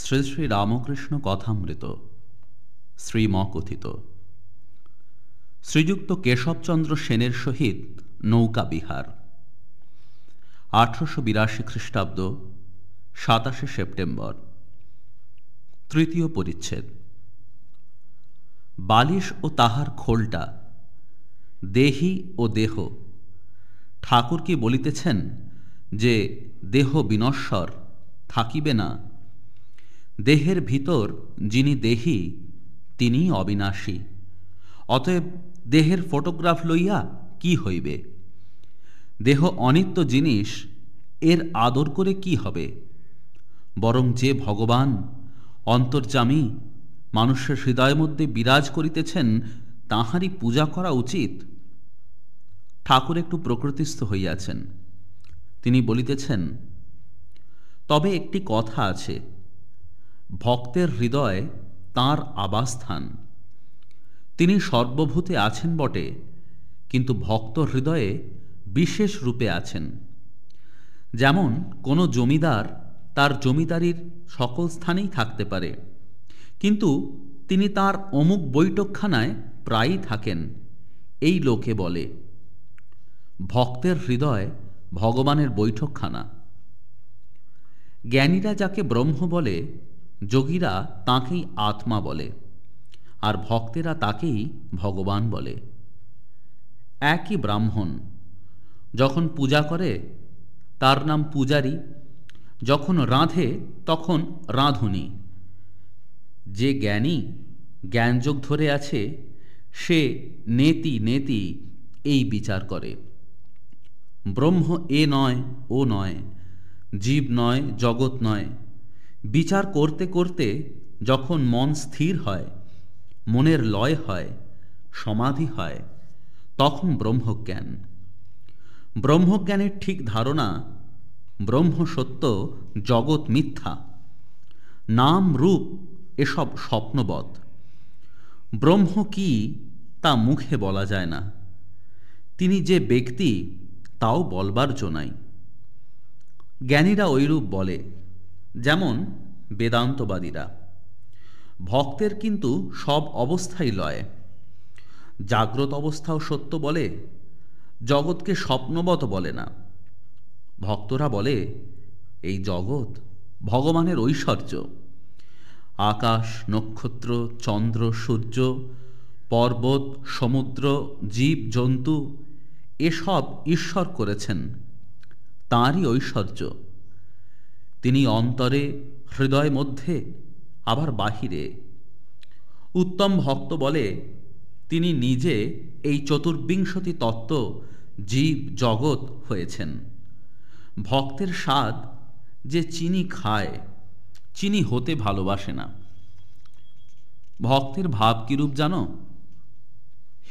শ্রী শ্রী রামকৃষ্ণ কথামৃত শ্রীম কথিত শ্রীযুক্ত কেশবচন্দ্র সেনের সহিত নৌকা বিহার। আঠারোশো বিরাশি খ্রিস্টাব্দ, সাতাশে সেপ্টেম্বর। তৃতীয় পরিচ্ছেদ। বালিশ ও তাহার খোলটা, দেহি ও দেহ, ঠাকুর কি বলিতেছেন যে দেহ বিনশ্বর, থাকিবে না? দেহের ভিতর যিনি দেহি তিনি অবিনাশী। অতএব দেহের ফটোগ্রাফ লইয়া কি হইবে? দেহ অনিত্য জিনিস, এর আদর করে কি হবে? বরং যে ভগবান অন্তর্জামী মানুষের হৃদয়ের মধ্যে বিরাজ করিতেছেন, তাহারই পূজা করা উচিত। ঠাকুর একটু প্রকৃতিস্থ হইয়াছেন। তিনি বলিতেছেন, তবে একটি কথা আছে ভক্তের হৃদয় তাঁর আবাসস্থান। তিনি সর্বভূতে আছেন বটে, কিন্তু ভক্ত হৃদয়ে বিশেষ রূপে আছেন। যেমন কোনো জমিদার তার জমিদারির সকল স্থানেই থাকতে পারে, কিন্তু তিনি তার অমুক বৈঠকখানায় প্রায়ই থাকেন, এই লোকে বলে। ভক্তের হৃদয় ভগবানের বৈঠকখানা। জ্ঞানীরা যাকে ব্রহ্ম বলে যোগীরা তাঁকেই আত্মা বলে, আর ভক্তেরা তাকেই ভগবান বলে। একই ব্রাহ্মণ যখন পূজা করে, তার নাম পূজারী, যখন রাঁধে, তখন রাঁধুনি। যে জ্ঞানী জ্ঞানযোগ ধরে আছে, সে নেতি নেতি এই বিচার করে। ব্রহ্ম এ নয়, ও নয়, জীব নয়, জগৎ নয় বিচার করতে করতে যখন মন স্থির হয়, মনের লয় হয়, সমাধি হয়, তখন ব্রহ্মজ্ঞান। ব্রহ্মজ্ঞানের ঠিক ধারণা, ব্রহ্ম সত্য, জগৎ মিথ্যা। নাম রূপ এসব স্বপ্নবৎ। ব্রহ্ম কি তা মুখে বলা যায় না। তিনি যে ব্যক্তি, তাও বলবার জোনাই জ্ঞানীরা ঐরূপ বলে যেমন বেদান্তবাদীরা। ভক্তের কিন্তু সব অবস্থাই লয়। জাগ্রত অবস্থাও সত্য বলে, জগৎকে স্বপ্নবত বলে না। ভক্তরা বলে, এই জগৎ ভগবানের ঐশ্বর্য। আকাশ, নক্ষত্র, চন্দ্র, সূর্য, পর্বত, সমুদ্র, জীব, জন্তু, এসব ঈশ্বর করেছেন। তাঁরই ঐশ্বর্য। তিনি অন্তরে হৃদয় মধ্যে, আবার বাহিরে। উত্তম ভক্ত বলে, তিনি নিজে এই চতুর্বিংশতি তত্ত্ব জীব জগৎ হয়েছেন। ভক্তের স্বাদ যে চিনি খায়, চিনি হতে ভালোবাসে না। ভক্তের ভাব কিরূপ জানো?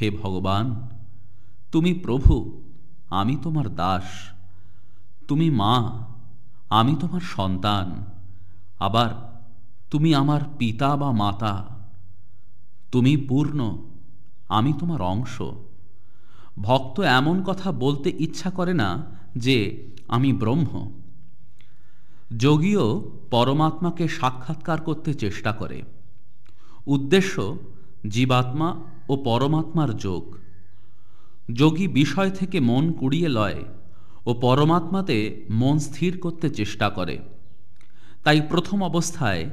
হে ভগবান, তুমি প্রভু, আমি তোমার দাস, তুমি মা আমি তোমার সন্তান। আবার তুমি আমার পিতা বা মাতা। তুমি পূর্ণ, আমি তোমার অংশ। ভক্ত এমন কথা বলতে ইচ্ছা করে না যে আমি ব্রহ্ম। যোগীও পরমাত্মাকে সাক্ষাৎকার করতে চেষ্টা করে। উদ্দেশ্য জীবাত্মা ও পরমাত্মার যোগ। যোগী বিষয় থেকে মন কুড়িয়ে লয়। ও পরমাত্মাতে মন স্থির করতে চেষ্টা করে। তাই প্রথম অবস্থায়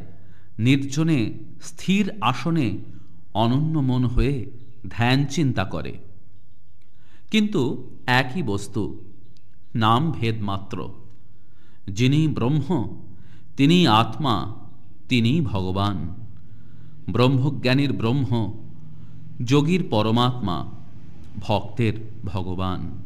নির্জনে স্থির আসনে অনন্য মন হয়ে ধ্যান চিন্তা করে। কিন্তু একই বস্তু, নাম ভেদ মাত্র। যিনি ব্রহ্ম তিনি আত্মা তিনি ভগবান। ব্রহ্মজ্ঞানীর ব্রহ্ম, যোগীর পরমাত্মা, ভক্তের ভগবান।